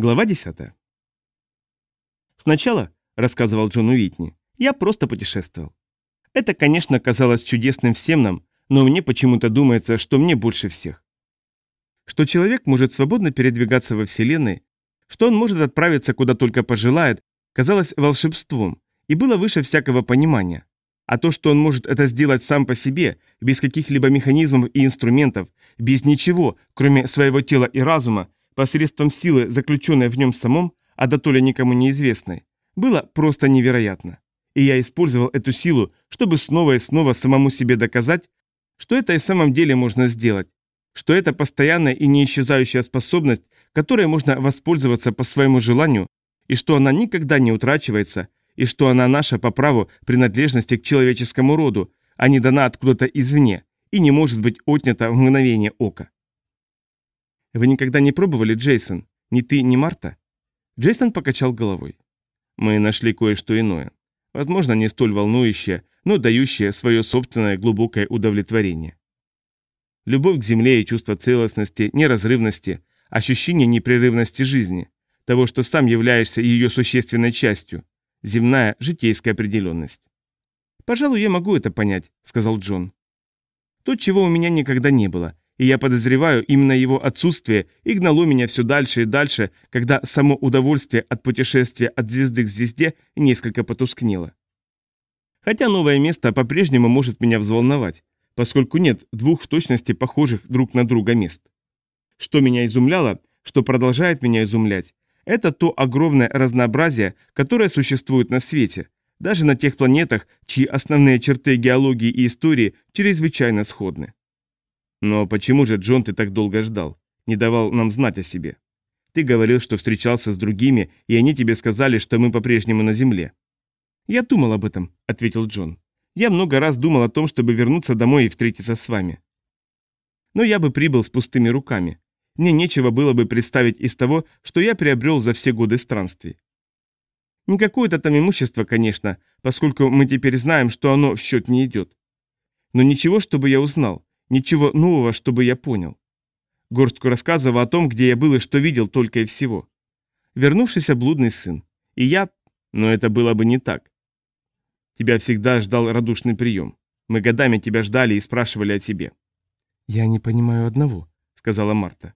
Глава 10. Сначала, рассказывал Джон Уитни, я просто путешествовал. Это, конечно, казалось чудесным всем нам, но мне почему-то думается, что мне больше всех. Что человек может свободно передвигаться во Вселенной, что он может отправиться куда только пожелает, казалось волшебством и было выше всякого понимания. А то, что он может это сделать сам по себе, без каких-либо механизмов и инструментов, без ничего, кроме своего тела и разума, посредством силы, заключенной в нем самом, а до то ли никому неизвестной, было просто невероятно. И я использовал эту силу, чтобы снова и снова самому себе доказать, что это и в самом деле можно сделать, что это постоянная и неисчезающая способность, которой можно воспользоваться по своему желанию, и что она никогда не утрачивается, и что она наша по праву принадлежности к человеческому роду, а не дана откуда-то извне, и не может быть отнята в мгновение ока. Вы никогда не пробовали, Джейсон? Ни ты, ни Марта?» Джейсон покачал головой. «Мы нашли кое-что иное. Возможно, не столь волнующее, но дающее свое собственное глубокое удовлетворение. Любовь к земле и чувство целостности, неразрывности, ощущение непрерывности жизни, того, что сам являешься ее существенной частью, земная житейская определенность. «Пожалуй, я могу это понять», — сказал Джон. «То, чего у меня никогда не было, и я подозреваю, именно его отсутствие и гнало меня все дальше и дальше, когда само удовольствие от путешествия от звезды к звезде несколько потускнело. Хотя новое место по-прежнему может меня взволновать, поскольку нет двух в точности похожих друг на друга мест. Что меня изумляло, что продолжает меня изумлять, это то огромное разнообразие, которое существует на свете, даже на тех планетах, чьи основные черты геологии и истории чрезвычайно сходны. Но почему же, Джон, ты так долго ждал? Не давал нам знать о себе. Ты говорил, что встречался с другими, и они тебе сказали, что мы по-прежнему на земле. Я думал об этом, ответил Джон. Я много раз думал о том, чтобы вернуться домой и встретиться с вами. Но я бы прибыл с пустыми руками. Мне нечего было бы представить из того, что я приобрел за все годы странствий. Не какое-то там имущество, конечно, поскольку мы теперь знаем, что оно в счет не идет. Но ничего, чтобы я узнал, Ничего нового, чтобы я понял. Горстку рассказывал о том, где я был и что видел только и всего. Вернувшийся блудный сын. И я... Но это было бы не так. Тебя всегда ждал радушный прием. Мы годами тебя ждали и спрашивали о тебе. «Я не понимаю одного», — сказала Марта.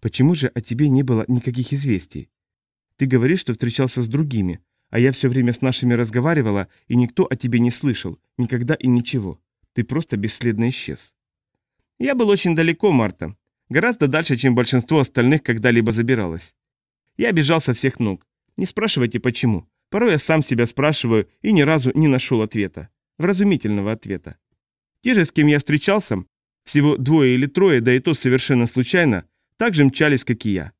«Почему же о тебе не было никаких известий? Ты говоришь, что встречался с другими, а я все время с нашими разговаривала, и никто о тебе не слышал, никогда и ничего. Ты просто бесследно исчез». Я был очень далеко, Марта. Гораздо дальше, чем большинство остальных когда-либо забиралось. Я бежал со всех ног. Не спрашивайте, почему. Порой я сам себя спрашиваю и ни разу не нашел ответа. Вразумительного ответа. Те же, с кем я встречался, всего двое или трое, да и то совершенно случайно, так же мчались, как и я.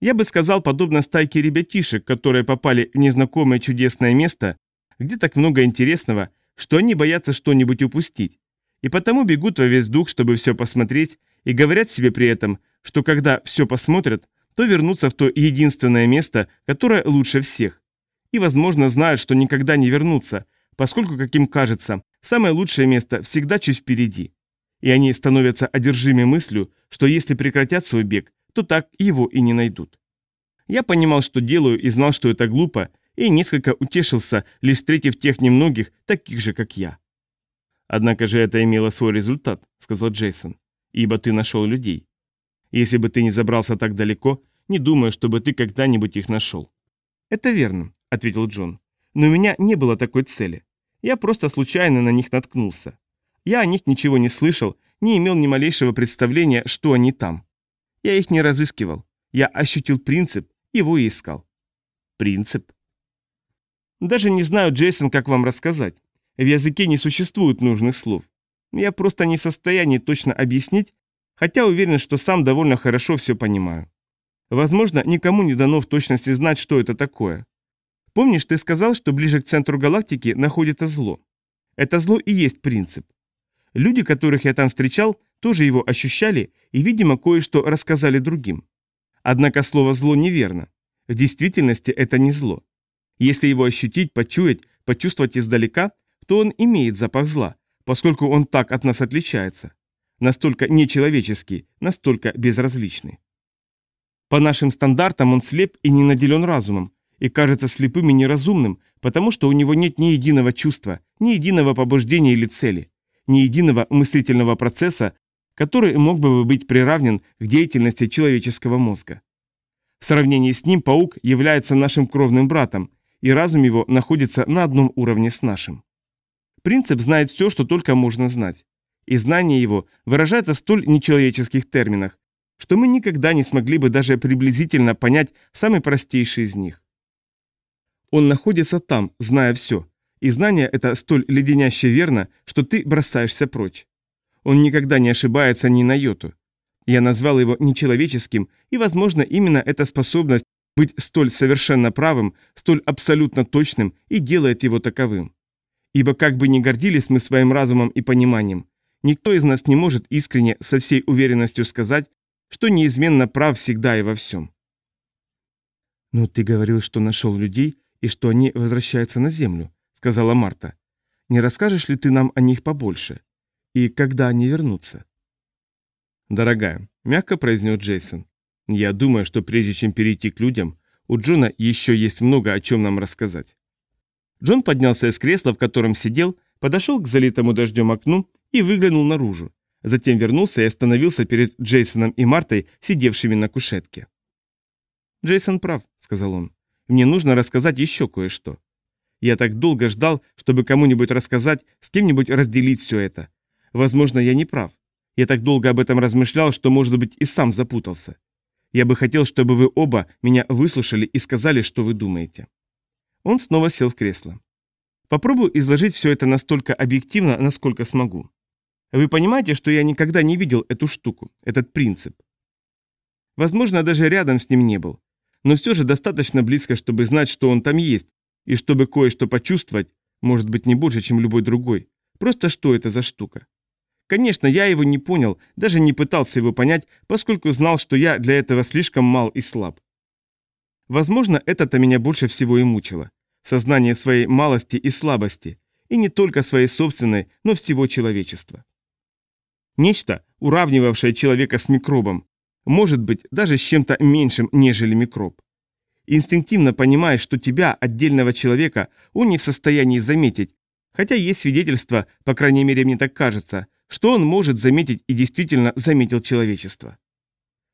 Я бы сказал, подобно стайке ребятишек, которые попали в незнакомое чудесное место, где так много интересного, что они боятся что-нибудь упустить, и потому бегут во весь дух, чтобы все посмотреть, и говорят себе при этом, что когда все посмотрят, то вернутся в то единственное место, которое лучше всех. И, возможно, знают, что никогда не вернутся, поскольку, как им кажется, самое лучшее место всегда чуть впереди. И они становятся одержимы мыслью, что если прекратят свой бег, то так его и не найдут. Я понимал, что делаю, и знал, что это глупо, и несколько утешился, лишь встретив тех немногих, таких же, как я. «Однако же это имело свой результат», — сказал Джейсон, — «ибо ты нашел людей. Если бы ты не забрался так далеко, не думаю, чтобы ты когда-нибудь их нашел». «Это верно», — ответил Джон. «Но у меня не было такой цели. Я просто случайно на них наткнулся. Я о них ничего не слышал, не имел ни малейшего представления, что они там. Я их не разыскивал. Я ощутил принцип, его и искал». «Принцип?» «Даже не знаю, Джейсон, как вам рассказать. В языке не существует нужных слов. Я просто не в состоянии точно объяснить, хотя уверен, что сам довольно хорошо все понимаю. Возможно, никому не дано в точности знать, что это такое. Помнишь, ты сказал, что ближе к центру галактики находится зло? Это зло и есть принцип. Люди, которых я там встречал, тоже его ощущали и, видимо, кое-что рассказали другим. Однако слово «зло» неверно. В действительности это не зло. Если его ощутить, почуять, почувствовать издалека, то он имеет запах зла, поскольку он так от нас отличается. Настолько нечеловеческий, настолько безразличный. По нашим стандартам он слеп и не наделен разумом, и кажется слепым и неразумным, потому что у него нет ни единого чувства, ни единого побуждения или цели, ни единого мыслительного процесса, который мог бы быть приравнен к деятельности человеческого мозга. В сравнении с ним паук является нашим кровным братом, и разум его находится на одном уровне с нашим. Принцип знает все, что только можно знать. И знание его выражается в столь нечеловеческих терминах, что мы никогда не смогли бы даже приблизительно понять самый простейший из них. Он находится там, зная все, и знание это столь леденяще верно, что ты бросаешься прочь. Он никогда не ошибается ни на йоту. Я назвал его нечеловеческим, и, возможно, именно эта способность быть столь совершенно правым, столь абсолютно точным и делает его таковым. Ибо как бы ни гордились мы своим разумом и пониманием, никто из нас не может искренне со всей уверенностью сказать, что неизменно прав всегда и во всем. «Но ты говорил, что нашел людей и что они возвращаются на Землю», — сказала Марта. «Не расскажешь ли ты нам о них побольше? И когда они вернутся?» «Дорогая», — мягко произнес Джейсон, — «я думаю, что прежде чем перейти к людям, у Джона еще есть много о чем нам рассказать». Джон поднялся из кресла, в котором сидел, подошел к залитому дождем окну и выглянул наружу. Затем вернулся и остановился перед Джейсоном и Мартой, сидевшими на кушетке. «Джейсон прав», — сказал он. «Мне нужно рассказать еще кое-что. Я так долго ждал, чтобы кому-нибудь рассказать, с кем-нибудь разделить все это. Возможно, я не прав. Я так долго об этом размышлял, что, может быть, и сам запутался. Я бы хотел, чтобы вы оба меня выслушали и сказали, что вы думаете». Он снова сел в кресло. Попробую изложить все это настолько объективно, насколько смогу. Вы понимаете, что я никогда не видел эту штуку, этот принцип. Возможно, даже рядом с ним не был. Но все же достаточно близко, чтобы знать, что он там есть, и чтобы кое-что почувствовать, может быть, не больше, чем любой другой. Просто что это за штука? Конечно, я его не понял, даже не пытался его понять, поскольку знал, что я для этого слишком мал и слаб. Возможно, это-то меня больше всего и мучило. Сознание своей малости и слабости, и не только своей собственной, но всего человечества. Нечто, уравнивавшее человека с микробом, может быть даже с чем-то меньшим, нежели микроб. Инстинктивно понимаешь, что тебя, отдельного человека, он не в состоянии заметить, хотя есть свидетельства, по крайней мере мне так кажется, что он может заметить и действительно заметил человечество.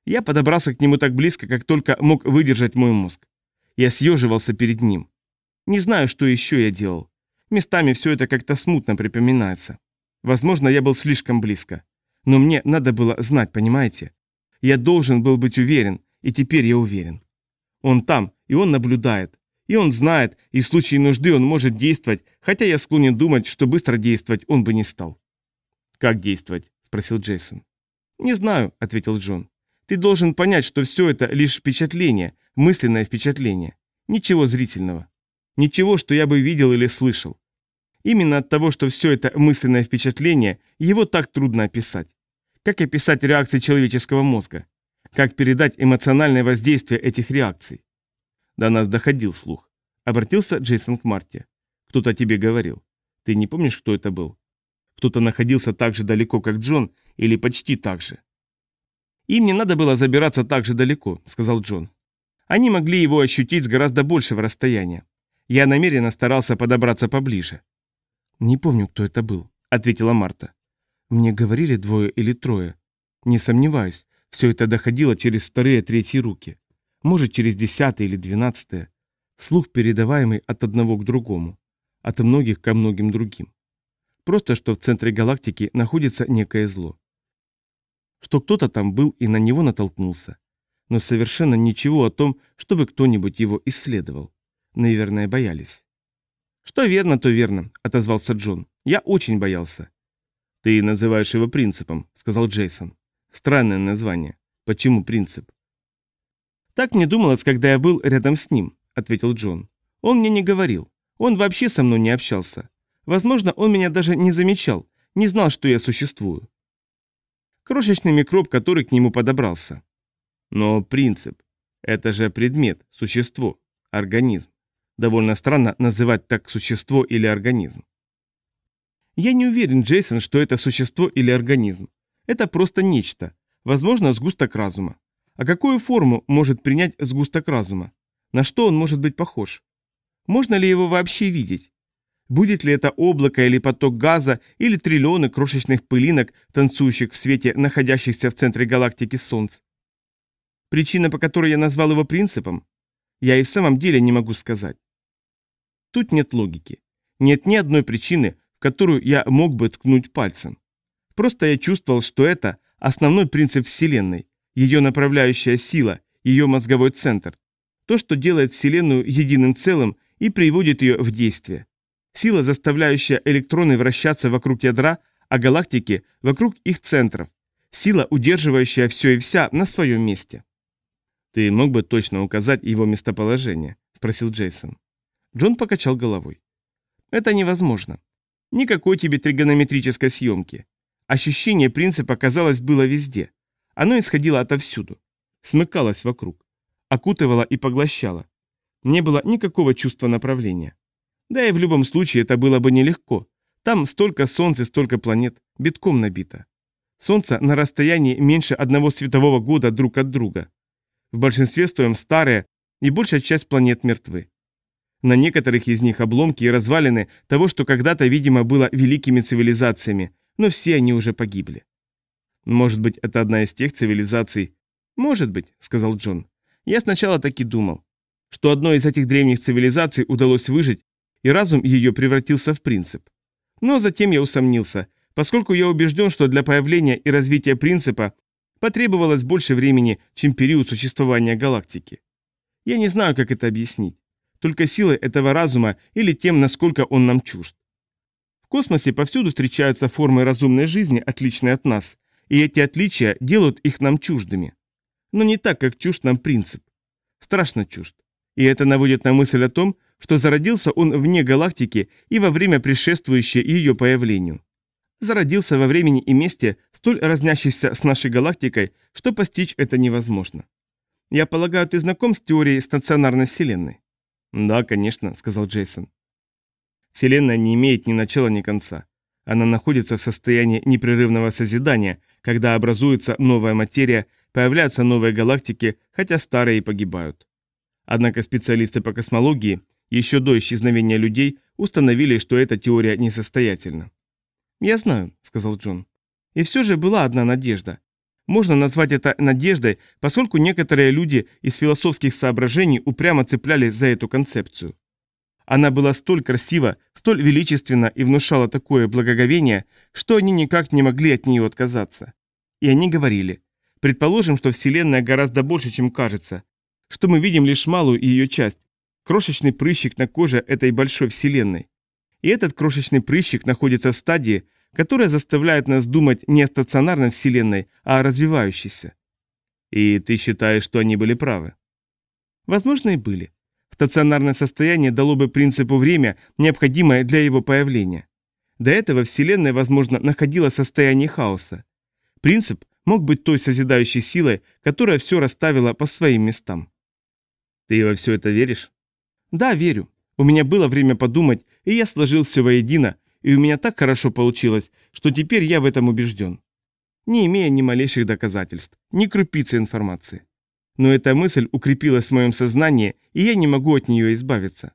Я подобрался к нему так близко, как только мог выдержать мой мозг. Я съеживался перед ним. Не знаю, что еще я делал. Местами все это как-то смутно припоминается. Возможно, я был слишком близко. Но мне надо было знать, понимаете? Я должен был быть уверен, и теперь я уверен. Он там, и он наблюдает. И он знает, и в случае нужды он может действовать, хотя я склонен думать, что быстро действовать он бы не стал. «Как действовать?» – спросил Джейсон. «Не знаю», – ответил Джон. «Ты должен понять, что все это лишь впечатление, мысленное впечатление. Ничего зрительного. Ничего, что я бы видел или слышал. Именно от того, что все это мысленное впечатление, его так трудно описать. Как описать реакции человеческого мозга? Как передать эмоциональное воздействие этих реакций? До нас доходил слух. Обратился Джейсон к Марте. Кто-то тебе говорил. Ты не помнишь, кто это был? Кто-то находился так же далеко, как Джон, или почти так же. Им не надо было забираться так же далеко, сказал Джон. Они могли его ощутить с гораздо большего расстояния. Я намеренно старался подобраться поближе. «Не помню, кто это был», — ответила Марта. «Мне говорили двое или трое. Не сомневаюсь, все это доходило через вторые, третьи руки. Может, через десятые или двенадцатые. Слух, передаваемый от одного к другому. От многих ко многим другим. Просто, что в центре галактики находится некое зло. Что кто-то там был и на него натолкнулся. Но совершенно ничего о том, чтобы кто-нибудь его исследовал. Наверное, боялись. «Что верно, то верно», — отозвался Джон. «Я очень боялся». «Ты называешь его принципом», — сказал Джейсон. «Странное название. Почему принцип?» «Так мне думалось, когда я был рядом с ним», — ответил Джон. «Он мне не говорил. Он вообще со мной не общался. Возможно, он меня даже не замечал, не знал, что я существую. Крошечный микроб, который к нему подобрался. Но принцип — это же предмет, существо, организм. Довольно странно называть так существо или организм. Я не уверен, Джейсон, что это существо или организм. Это просто нечто, возможно, сгусток разума. А какую форму может принять сгусток разума? На что он может быть похож? Можно ли его вообще видеть? Будет ли это облако или поток газа, или триллионы крошечных пылинок, танцующих в свете находящихся в центре галактики Солнц? Причина, по которой я назвал его принципом? Я и в самом деле не могу сказать. Тут нет логики. Нет ни одной причины, в которую я мог бы ткнуть пальцем. Просто я чувствовал, что это основной принцип Вселенной, ее направляющая сила, ее мозговой центр. То, что делает Вселенную единым целым и приводит ее в действие. Сила, заставляющая электроны вращаться вокруг ядра, а галактики – вокруг их центров. Сила, удерживающая все и вся на своем месте. «Ты мог бы точно указать его местоположение?» – спросил Джейсон. Джон покачал головой. «Это невозможно. Никакой тебе тригонометрической съемки. Ощущение принципа, казалось, было везде. Оно исходило отовсюду. Смыкалось вокруг. Окутывало и поглощало. Не было никакого чувства направления. Да и в любом случае это было бы нелегко. Там столько солнц столько планет, битком набито. Солнце на расстоянии меньше одного светового года друг от друга. В большинстве своем старые, и большая часть планет мертвы. На некоторых из них обломки и развалины того, что когда-то, видимо, было великими цивилизациями, но все они уже погибли. Может быть, это одна из тех цивилизаций? Может быть, сказал Джон. Я сначала так и думал, что одной из этих древних цивилизаций удалось выжить и разум ее превратился в принцип. Но затем я усомнился, поскольку я убежден, что для появления и развития принципа потребовалось больше времени, чем период существования галактики. Я не знаю, как это объяснить. Только силой этого разума или тем, насколько он нам чужд. В космосе повсюду встречаются формы разумной жизни, отличные от нас, и эти отличия делают их нам чуждыми. Но не так, как чужд нам принцип. Страшно чужд. И это наводит на мысль о том, что зародился он вне галактики и во время предшествующее ее появлению. Зародился во времени и месте, столь разнящихся с нашей галактикой, что постичь это невозможно. Я полагаю, ты знаком с теорией стационарной Вселенной? Да, конечно, сказал Джейсон. Вселенная не имеет ни начала, ни конца. Она находится в состоянии непрерывного созидания, когда образуется новая материя, появляются новые галактики, хотя старые и погибают. Однако специалисты по космологии еще до исчезновения людей установили, что эта теория несостоятельна. «Я знаю», — сказал Джон. «И все же была одна надежда. Можно назвать это надеждой, поскольку некоторые люди из философских соображений упрямо цеплялись за эту концепцию. Она была столь красива, столь величественна и внушала такое благоговение, что они никак не могли от нее отказаться. И они говорили, предположим, что Вселенная гораздо больше, чем кажется, что мы видим лишь малую ее часть, крошечный прыщик на коже этой большой Вселенной. И этот крошечный прыщик находится в стадии, которая заставляет нас думать не о стационарной Вселенной, а о развивающейся. И ты считаешь, что они были правы? Возможно, и были. Стационарное состояние дало бы принципу время, необходимое для его появления. До этого Вселенная, возможно, находила состояние хаоса. Принцип мог быть той созидающей силой, которая все расставила по своим местам. Ты во все это веришь? Да, верю. У меня было время подумать, и я сложил все воедино, и у меня так хорошо получилось, что теперь я в этом убежден. Не имея ни малейших доказательств, ни крупицы информации. Но эта мысль укрепилась в моем сознании, и я не могу от нее избавиться.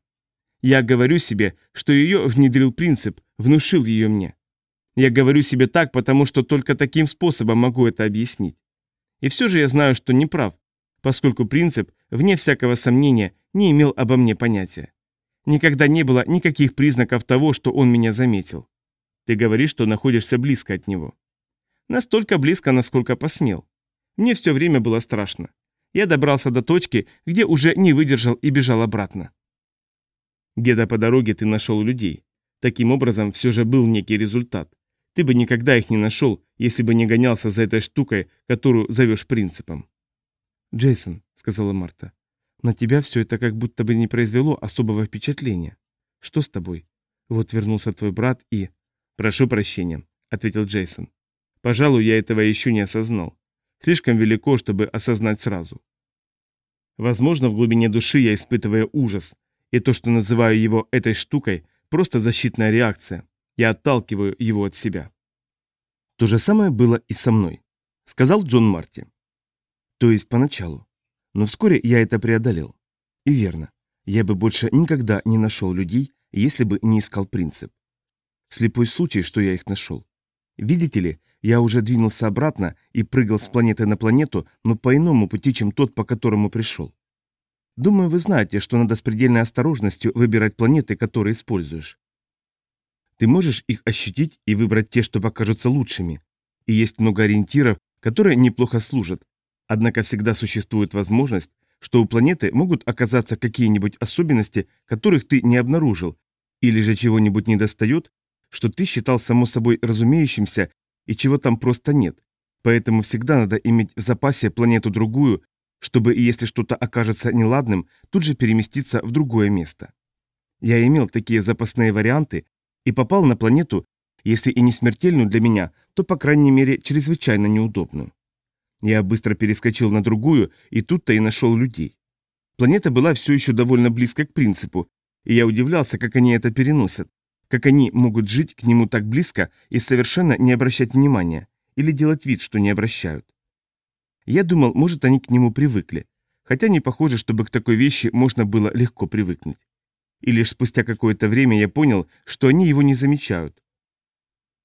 Я говорю себе, что ее внедрил принцип, внушил ее мне. Я говорю себе так, потому что только таким способом могу это объяснить. И все же я знаю, что не прав, поскольку принцип, вне всякого сомнения, не имел обо мне понятия. Никогда не было никаких признаков того, что он меня заметил. Ты говоришь, что находишься близко от него. Настолько близко, насколько посмел. Мне все время было страшно. Я добрался до точки, где уже не выдержал и бежал обратно. Где-то по дороге ты нашел людей. Таким образом, все же был некий результат. Ты бы никогда их не нашел, если бы не гонялся за этой штукой, которую зовешь принципом. «Джейсон», — сказала Марта, на тебя все это как будто бы не произвело особого впечатления. Что с тобой? Вот вернулся твой брат и... Прошу прощения, ответил Джейсон. Пожалуй, я этого еще не осознал. Слишком велико, чтобы осознать сразу. Возможно, в глубине души я испытываю ужас, и то, что называю его этой штукой, просто защитная реакция. Я отталкиваю его от себя. То же самое было и со мной, сказал Джон Марти. То есть поначалу. Но вскоре я это преодолел. И верно, я бы больше никогда не нашел людей, если бы не искал принцип. Слепой случай, что я их нашел. Видите ли, я уже двинулся обратно и прыгал с планеты на планету, но по иному пути, чем тот, по которому пришел. Думаю, вы знаете, что надо с предельной осторожностью выбирать планеты, которые используешь. Ты можешь их ощутить и выбрать те, что покажутся лучшими. И есть много ориентиров, которые неплохо служат. Однако всегда существует возможность, что у планеты могут оказаться какие-нибудь особенности, которых ты не обнаружил, или же чего-нибудь недостает, что ты считал само собой разумеющимся и чего там просто нет. Поэтому всегда надо иметь в запасе планету другую, чтобы, если что-то окажется неладным, тут же переместиться в другое место. Я имел такие запасные варианты и попал на планету, если и не смертельную для меня, то, по крайней мере, чрезвычайно неудобную. Я быстро перескочил на другую, и тут-то и нашел людей. Планета была все еще довольно близко к принципу, и я удивлялся, как они это переносят, как они могут жить к нему так близко и совершенно не обращать внимания, или делать вид, что не обращают. Я думал, может, они к нему привыкли, хотя не похоже, чтобы к такой вещи можно было легко привыкнуть. И лишь спустя какое-то время я понял, что они его не замечают.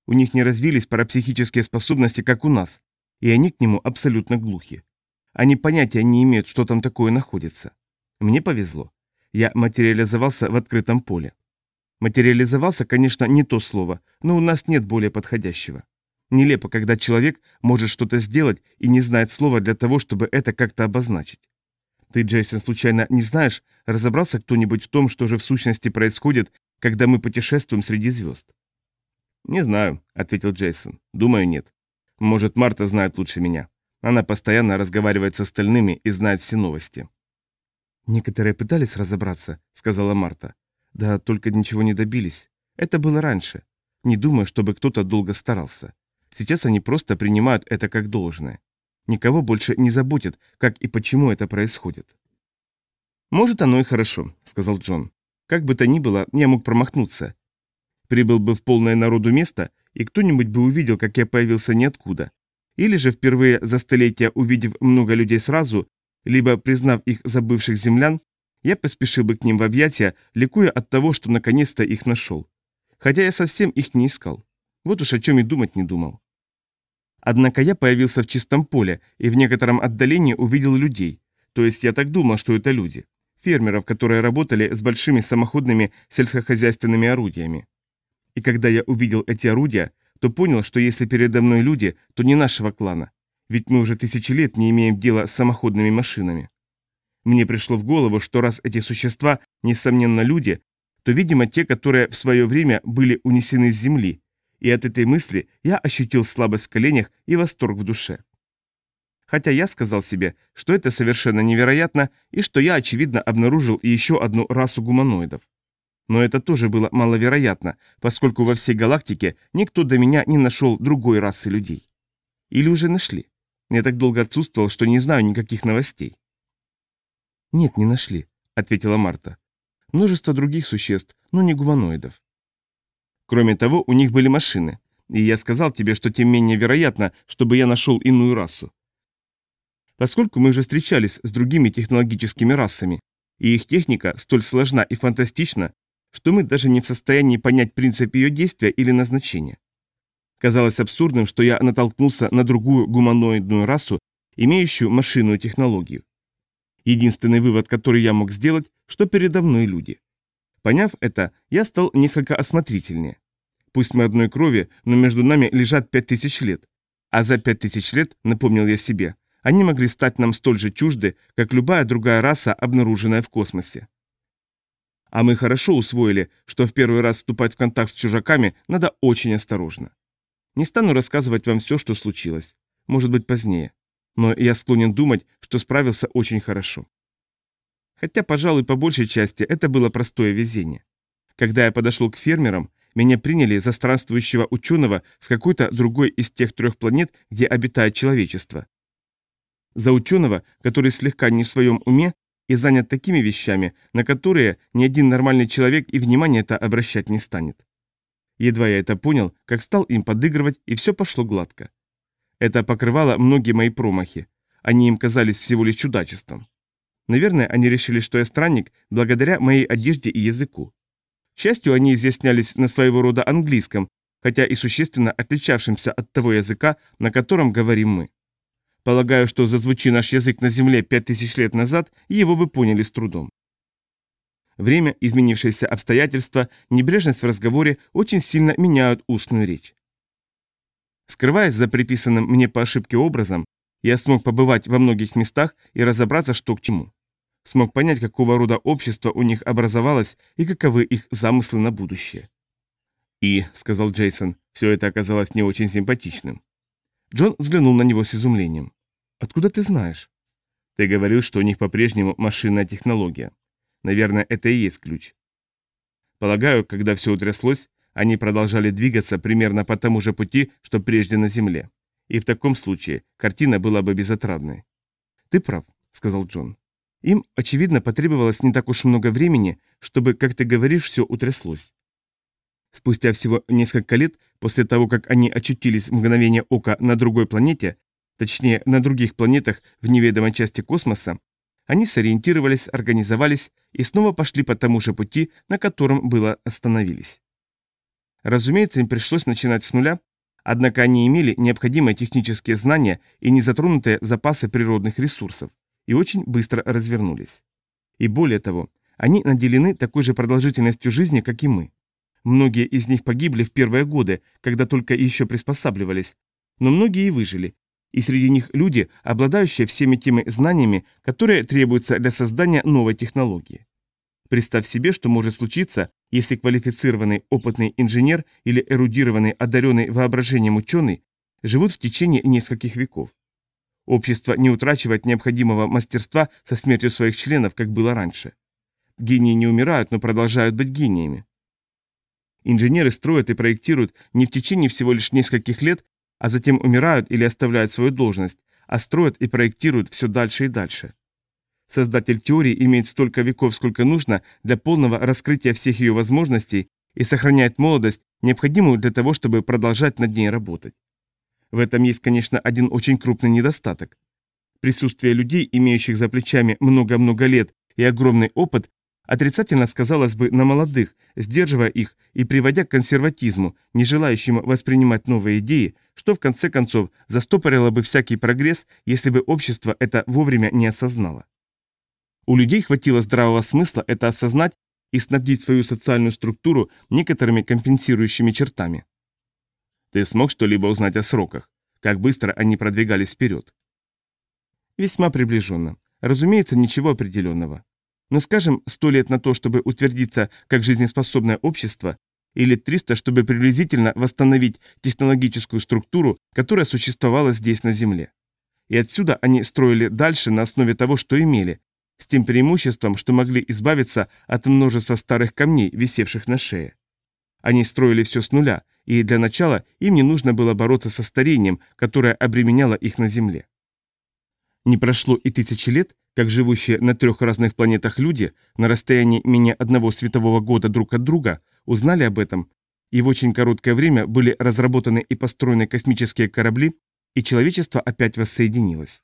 У них не развились парапсихические способности, как у нас, и они к нему абсолютно глухи. Они понятия не имеют, что там такое находится. Мне повезло. Я материализовался в открытом поле. Материализовался, конечно, не то слово, но у нас нет более подходящего. Нелепо, когда человек может что-то сделать и не знает слова для того, чтобы это как-то обозначить. Ты, Джейсон, случайно не знаешь, разобрался кто-нибудь в том, что же в сущности происходит, когда мы путешествуем среди звезд? «Не знаю», — ответил Джейсон. «Думаю, нет. Может, Марта знает лучше меня. Она постоянно разговаривает с остальными и знает все новости». «Некоторые пытались разобраться», — сказала Марта. «Да только ничего не добились. Это было раньше. Не думаю, чтобы кто-то долго старался. Сейчас они просто принимают это как должное. Никого больше не заботит, как и почему это происходит. «Может, оно и хорошо», — сказал Джон. «Как бы то ни было, я мог промахнуться. Прибыл бы в полное народу место, и кто-нибудь бы увидел, как я появился ниоткуда. Или же впервые за столетия увидев много людей сразу, либо признав их забывших землян, я поспешил бы к ним в объятия, ликуя от того, что наконец-то их нашел. Хотя я совсем их не искал. Вот уж о чем и думать не думал. Однако я появился в чистом поле и в некотором отдалении увидел людей. То есть я так думал, что это люди. Фермеров, которые работали с большими самоходными сельскохозяйственными орудиями. И когда я увидел эти орудия, то понял, что если передо мной люди, то не нашего клана. Ведь мы уже тысячи лет не имеем дела с самоходными машинами. Мне пришло в голову, что раз эти существа, несомненно, люди, то, видимо, те, которые в свое время были унесены с земли, и от этой мысли я ощутил слабость в коленях и восторг в душе. Хотя я сказал себе, что это совершенно невероятно и что я, очевидно, обнаружил еще одну расу гуманоидов. Но это тоже было маловероятно, поскольку во всей галактике никто до меня не нашел другой расы людей. Или уже нашли. Я так долго отсутствовал, что не знаю никаких новостей. «Нет, не нашли», — ответила Марта. «Множество других существ, но не гуманоидов. Кроме того, у них были машины. И я сказал тебе, что тем менее вероятно, чтобы я нашел иную расу. Поскольку мы уже встречались с другими технологическими расами, и их техника столь сложна и фантастична, что мы даже не в состоянии понять принцип ее действия или назначения. Казалось абсурдным, что я натолкнулся на другую гуманоидную расу, имеющую машинную технологию. Единственный вывод, который я мог сделать, что передо мной люди. Поняв это, я стал несколько осмотрительнее. Пусть мы одной крови, но между нами лежат пять тысяч лет. А за пять тысяч лет, напомнил я себе, они могли стать нам столь же чужды, как любая другая раса, обнаруженная в космосе. А мы хорошо усвоили, что в первый раз вступать в контакт с чужаками надо очень осторожно. Не стану рассказывать вам все, что случилось. Может быть, позднее. Но я склонен думать, что справился очень хорошо. Хотя, пожалуй, по большей части это было простое везение. Когда я подошел к фермерам, меня приняли за странствующего ученого с какой-то другой из тех трех планет, где обитает человечество. За ученого, который слегка не в своем уме и занят такими вещами, на которые ни один нормальный человек и внимание это обращать не станет. Едва я это понял, как стал им подыгрывать, и все пошло гладко. Это покрывало многие мои промахи, они им казались всего лишь чудачеством. Наверное, они решили, что я странник благодаря моей одежде и языку. К счастью, они изъяснялись на своего рода английском, хотя и существенно отличавшимся от того языка, на котором говорим мы. Полагаю, что зазвучи наш язык на Земле пять тысяч лет назад, его бы поняли с трудом. Время, изменившиеся обстоятельства, небрежность в разговоре очень сильно меняют устную речь. Скрываясь за приписанным мне по ошибке образом, я смог побывать во многих местах и разобраться, что к чему. Смог понять, какого рода общество у них образовалось и каковы их замыслы на будущее. «И», — сказал Джейсон, — «все это оказалось не очень симпатичным». Джон взглянул на него с изумлением. «Откуда ты знаешь?» «Ты говорил, что у них по-прежнему машинная технология. Наверное, это и есть ключ. Полагаю, когда все утряслось, они продолжали двигаться примерно по тому же пути, что прежде на Земле. И в таком случае картина была бы безотрадной. «Ты прав», — сказал Джон. «Им, очевидно, потребовалось не так уж много времени, чтобы, как ты говоришь, все утряслось. Спустя всего несколько лет после того, как они очутились в мгновение ока на другой планете, точнее, на других планетах в неведомой части космоса, они сориентировались, организовались и снова пошли по тому же пути, на котором было остановились. Разумеется, им пришлось начинать с нуля, однако они имели необходимые технические знания и незатронутые запасы природных ресурсов, и очень быстро развернулись. И более того, они наделены такой же продолжительностью жизни, как и мы. Многие из них погибли в первые годы, когда только еще приспосабливались, но многие и выжили, и среди них люди, обладающие всеми теми знаниями, которые требуются для создания новой технологии. Представь себе, что может случиться, если квалифицированный опытный инженер или эрудированный одаренный воображением ученый живут в течение нескольких веков. Общество не утрачивает необходимого мастерства со смертью своих членов, как было раньше. Гении не умирают, но продолжают быть гениями. Инженеры строят и проектируют не в течение всего лишь нескольких лет, а затем умирают или оставляют свою должность, а строят и проектируют все дальше и дальше. Создатель теории имеет столько веков, сколько нужно для полного раскрытия всех ее возможностей и сохраняет молодость, необходимую для того, чтобы продолжать над ней работать. В этом есть, конечно, один очень крупный недостаток. Присутствие людей, имеющих за плечами много-много лет и огромный опыт, отрицательно сказалось бы на молодых, сдерживая их и приводя к консерватизму, не желающему воспринимать новые идеи, что в конце концов застопорило бы всякий прогресс, если бы общество это вовремя не осознало. У людей хватило здравого смысла это осознать и снабдить свою социальную структуру некоторыми компенсирующими чертами. Ты смог что-либо узнать о сроках? Как быстро они продвигались вперед? Весьма приближенно. Разумеется, ничего определенного. Но скажем, сто лет на то, чтобы утвердиться как жизнеспособное общество, или 300, чтобы приблизительно восстановить технологическую структуру, которая существовала здесь на Земле. И отсюда они строили дальше на основе того, что имели, с тем преимуществом, что могли избавиться от множества старых камней, висевших на шее. Они строили все с нуля, и для начала им не нужно было бороться со старением, которое обременяло их на Земле. Не прошло и тысячи лет, как живущие на трех разных планетах люди на расстоянии менее одного светового года друг от друга узнали об этом, и в очень короткое время были разработаны и построены космические корабли, и человечество опять воссоединилось.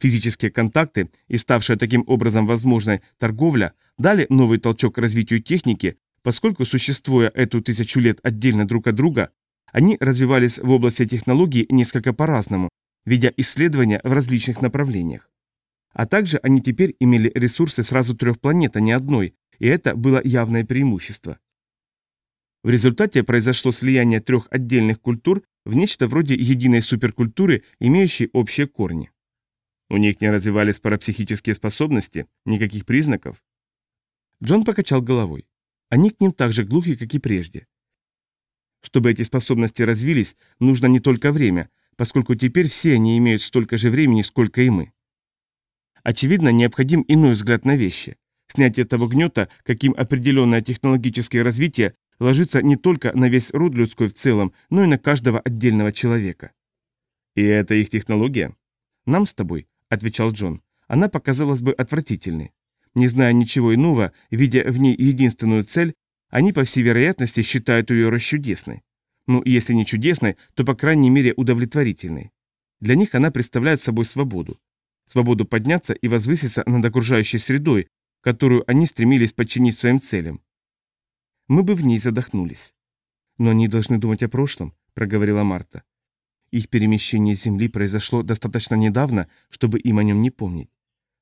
Физические контакты и ставшая таким образом возможной торговля дали новый толчок развитию техники, поскольку, существуя эту тысячу лет отдельно друг от друга, они развивались в области технологий несколько по-разному, ведя исследования в различных направлениях. А также они теперь имели ресурсы сразу трех планет, а не одной, и это было явное преимущество. В результате произошло слияние трех отдельных культур в нечто вроде единой суперкультуры, имеющей общие корни. У них не развивались парапсихические способности, никаких признаков. Джон покачал головой. Они к ним так же глухи, как и прежде. Чтобы эти способности развились, нужно не только время, поскольку теперь все они имеют столько же времени, сколько и мы. Очевидно, необходим иной взгляд на вещи. Снятие того гнета, каким определенное технологическое развитие ложится не только на весь род людской в целом, но и на каждого отдельного человека. И это их технология? Нам с тобой, отвечал Джон, она показалась бы отвратительной. Не зная ничего иного, видя в ней единственную цель, они, по всей вероятности, считают ее расчудесной. Ну, если не чудесной, то, по крайней мере, удовлетворительной. Для них она представляет собой свободу. свободу подняться и возвыситься над окружающей средой, которую они стремились подчинить своим целям. Мы бы в ней задохнулись. Но они должны думать о прошлом, проговорила Марта. Их перемещение с Земли произошло достаточно недавно, чтобы им о нем не помнить.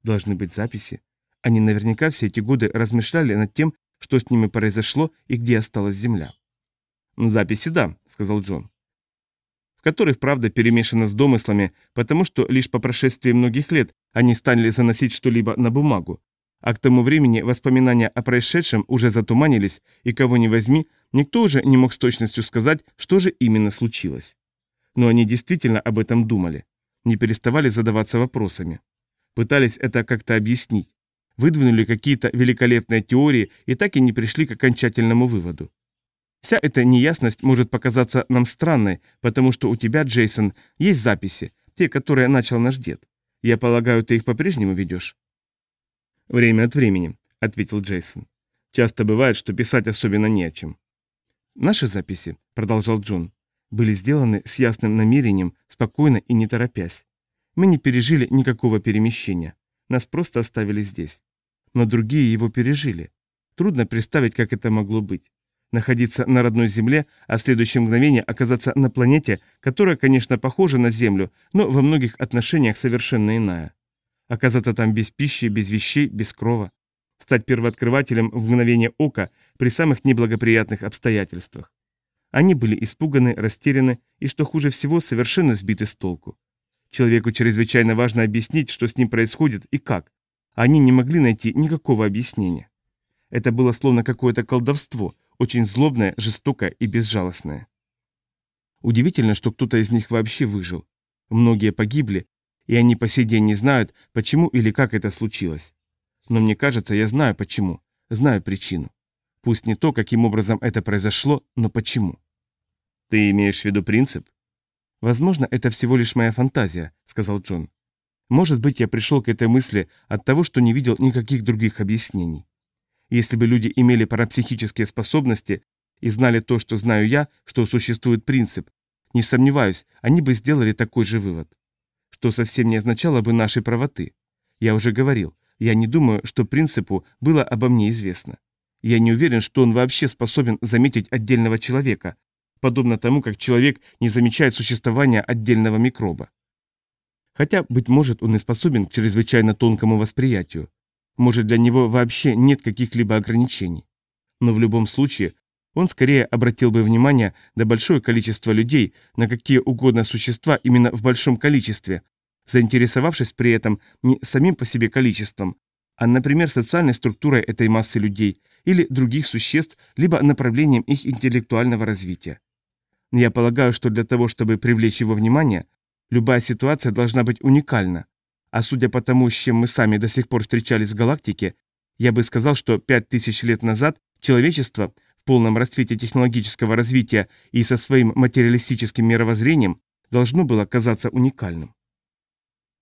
Должны быть записи. Они наверняка все эти годы размышляли над тем, что с ними произошло и где осталась Земля. «Записи, да», — сказал Джон. «В которых, правда, перемешано с домыслами, потому что лишь по прошествии многих лет они стали заносить что-либо на бумагу, а к тому времени воспоминания о происшедшем уже затуманились, и кого ни возьми, никто уже не мог с точностью сказать, что же именно случилось. Но они действительно об этом думали, не переставали задаваться вопросами. Пытались это как-то объяснить, выдвинули какие-то великолепные теории и так и не пришли к окончательному выводу. Вся эта неясность может показаться нам странной, потому что у тебя, Джейсон, есть записи, те, которые начал наш дед. Я полагаю, ты их по-прежнему ведешь? «Время от времени», — ответил Джейсон. «Часто бывает, что писать особенно не о чем». «Наши записи», — продолжал Джон, — «были сделаны с ясным намерением, спокойно и не торопясь. Мы не пережили никакого перемещения. Нас просто оставили здесь. Но другие его пережили. Трудно представить, как это могло быть. Находиться на родной Земле, а в следующее мгновение оказаться на планете, которая, конечно, похожа на Землю, но во многих отношениях совершенно иная. Оказаться там без пищи, без вещей, без крова. Стать первооткрывателем в мгновение ока при самых неблагоприятных обстоятельствах. Они были испуганы, растеряны и, что хуже всего, совершенно сбиты с толку. Человеку чрезвычайно важно объяснить, что с ним происходит и как. Они не могли найти никакого объяснения. Это было словно какое-то колдовство, очень злобное, жестокое и безжалостное. Удивительно, что кто-то из них вообще выжил. Многие погибли, и они по сей день не знают, почему или как это случилось. Но мне кажется, я знаю почему, знаю причину. Пусть не то, каким образом это произошло, но почему. Ты имеешь в виду принцип? Возможно, это всего лишь моя фантазия, сказал Джон. Может быть, я пришел к этой мысли от того, что не видел никаких других объяснений. Если бы люди имели парапсихические способности и знали то, что знаю я, что существует принцип, не сомневаюсь, они бы сделали такой же вывод что совсем не означало бы нашей правоты. Я уже говорил, я не думаю, что принципу было обо мне известно. Я не уверен, что он вообще способен заметить отдельного человека, подобно тому, как человек не замечает существования отдельного микроба. Хотя, быть может, он и способен к чрезвычайно тонкому восприятию. Может, для него вообще нет каких-либо ограничений. Но в любом случае, он скорее обратил бы внимание на большое количество людей, на какие угодно существа именно в большом количестве, заинтересовавшись при этом не самим по себе количеством, а, например, социальной структурой этой массы людей или других существ, либо направлением их интеллектуального развития. Я полагаю, что для того, чтобы привлечь его внимание, любая ситуация должна быть уникальна, а судя по тому, с чем мы сами до сих пор встречались в галактике, я бы сказал, что пять тысяч лет назад человечество в полном расцвете технологического развития и со своим материалистическим мировоззрением должно было казаться уникальным.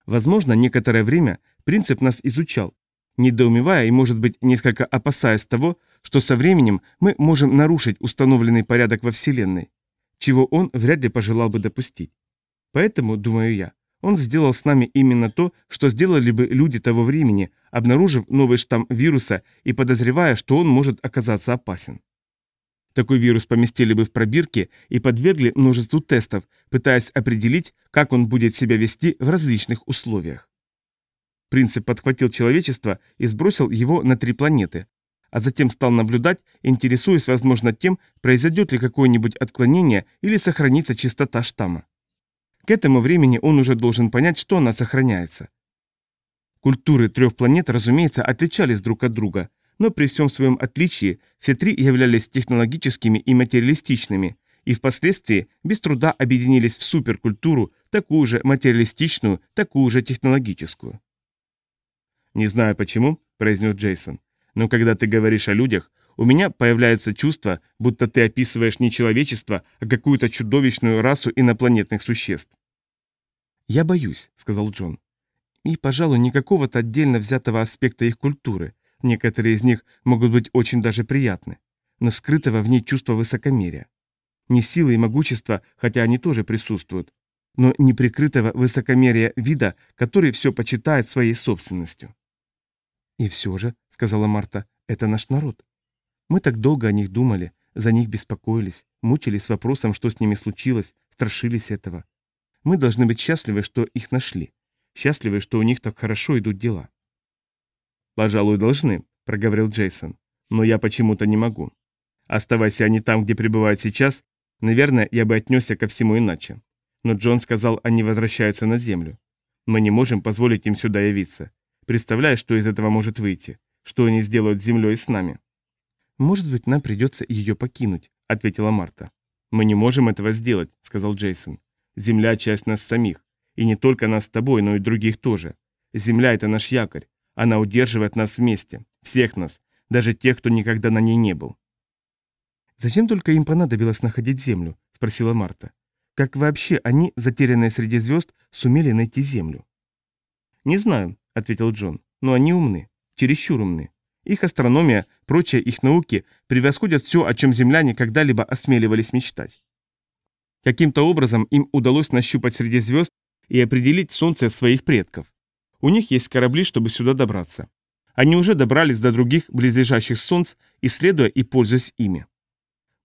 Возможно, некоторое время принцип нас изучал, недоумевая и, может быть, несколько опасаясь того, что со временем мы можем нарушить установленный порядок во Вселенной, чего он вряд ли пожелал бы допустить. Поэтому, думаю я, он сделал с нами именно то, что сделали бы люди того времени, обнаружив новый штамм вируса и подозревая, что он может оказаться опасен. Такой вирус поместили бы в пробирки и подвергли множеству тестов, пытаясь определить, как он будет себя вести в различных условиях. Принцип подхватил человечество и сбросил его на три планеты, а затем стал наблюдать, интересуясь, возможно, тем, произойдет ли какое-нибудь отклонение или сохранится чистота штамма. К этому времени он уже должен понять, что она сохраняется. Культуры трех планет, разумеется, отличались друг от друга, но при всем своем отличии все три являлись технологическими и материалистичными, и впоследствии без труда объединились в суперкультуру, такую же материалистичную, такую же технологическую. «Не знаю почему», — произнес Джейсон, «но когда ты говоришь о людях, у меня появляется чувство, будто ты описываешь не человечество, а какую-то чудовищную расу инопланетных существ». «Я боюсь», — сказал Джон. «И, пожалуй, не какого-то отдельно взятого аспекта их культуры, Некоторые из них могут быть очень даже приятны, но скрытого в ней чувство высокомерия. Не силы и могущество, хотя они тоже присутствуют, но неприкрытого высокомерия вида, который все почитает своей собственностью. «И все же», — сказала Марта, — «это наш народ. Мы так долго о них думали, за них беспокоились, мучились вопросом, что с ними случилось, страшились этого. Мы должны быть счастливы, что их нашли. Счастливы, что у них так хорошо идут дела». «Пожалуй, должны», — проговорил Джейсон. «Но я почему-то не могу. Оставайся они там, где пребывают сейчас, наверное, я бы отнесся ко всему иначе. Но Джон сказал, они возвращаются на Землю. Мы не можем позволить им сюда явиться. Представляешь, что из этого может выйти? Что они сделают с Землей и с нами?» «Может быть, нам придется ее покинуть», — ответила Марта. «Мы не можем этого сделать», — сказал Джейсон. «Земля — часть нас самих. И не только нас с тобой, но и других тоже. Земля — это наш якорь. Она удерживает нас вместе. Всех нас. Даже тех, кто никогда на ней не был». «Зачем только им понадобилось находить Землю?» — спросила Марта. Как вообще они, затерянные среди звезд, сумели найти Землю? «Не знаю», — ответил Джон, — «но они умны, чересчур умны. Их астрономия, прочие их науки превосходят все, о чем земляне когда-либо осмеливались мечтать. Каким-то образом им удалось нащупать среди звезд и определить Солнце своих предков. У них есть корабли, чтобы сюда добраться. Они уже добрались до других близлежащих Солнц, исследуя и пользуясь ими.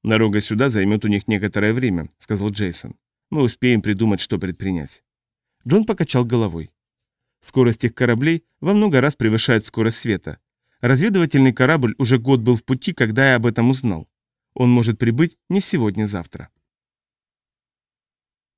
«Дорога сюда займет у них некоторое время», — сказал Джейсон. Мы успеем придумать, что предпринять. Джон покачал головой. Скорость их кораблей во много раз превышает скорость света. Разведывательный корабль уже год был в пути, когда я об этом узнал. Он может прибыть не сегодня-завтра.